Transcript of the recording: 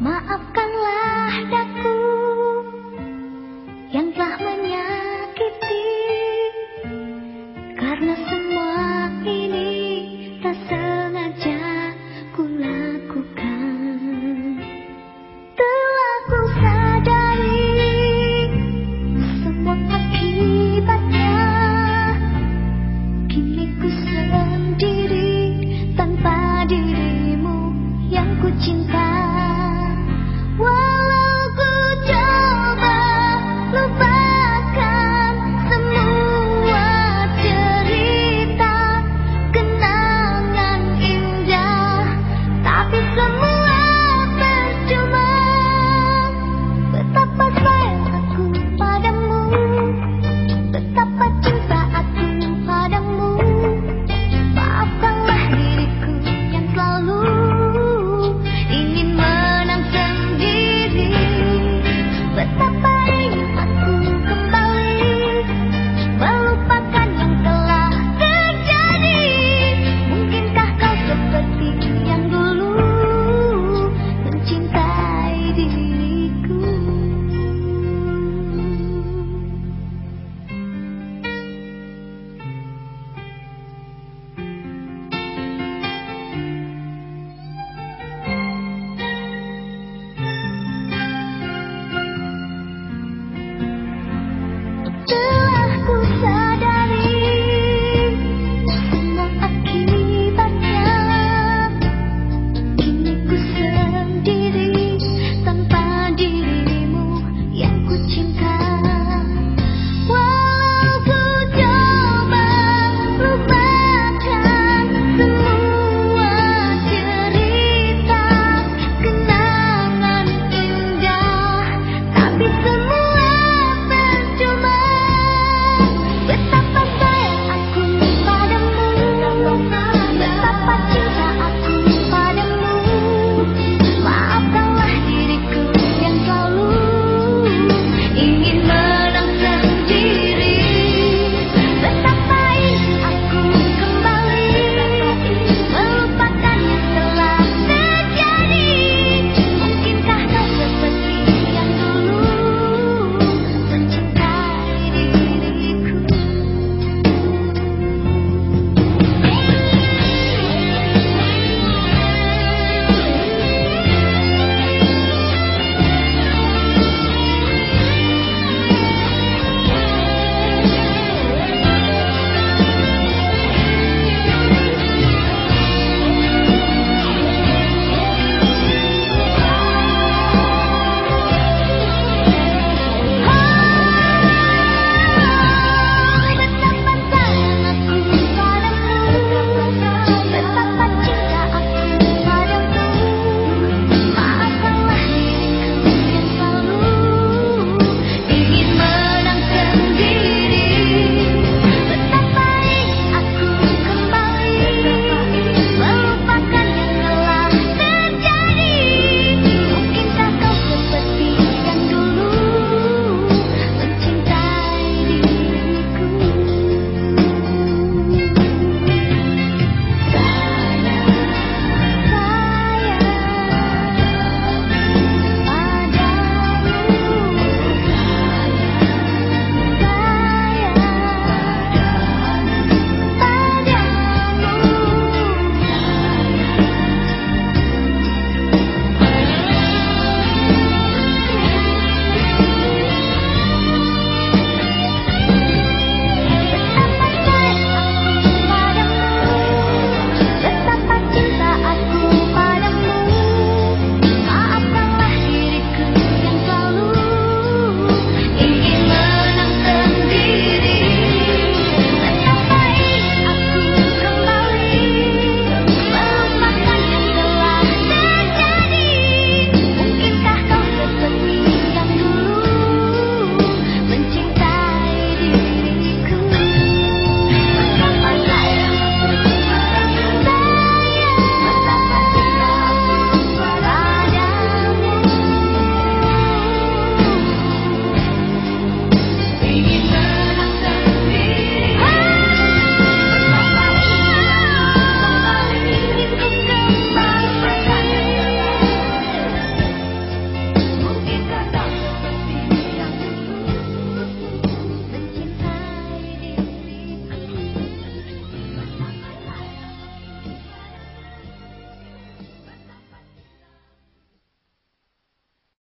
Maafkanlah daku still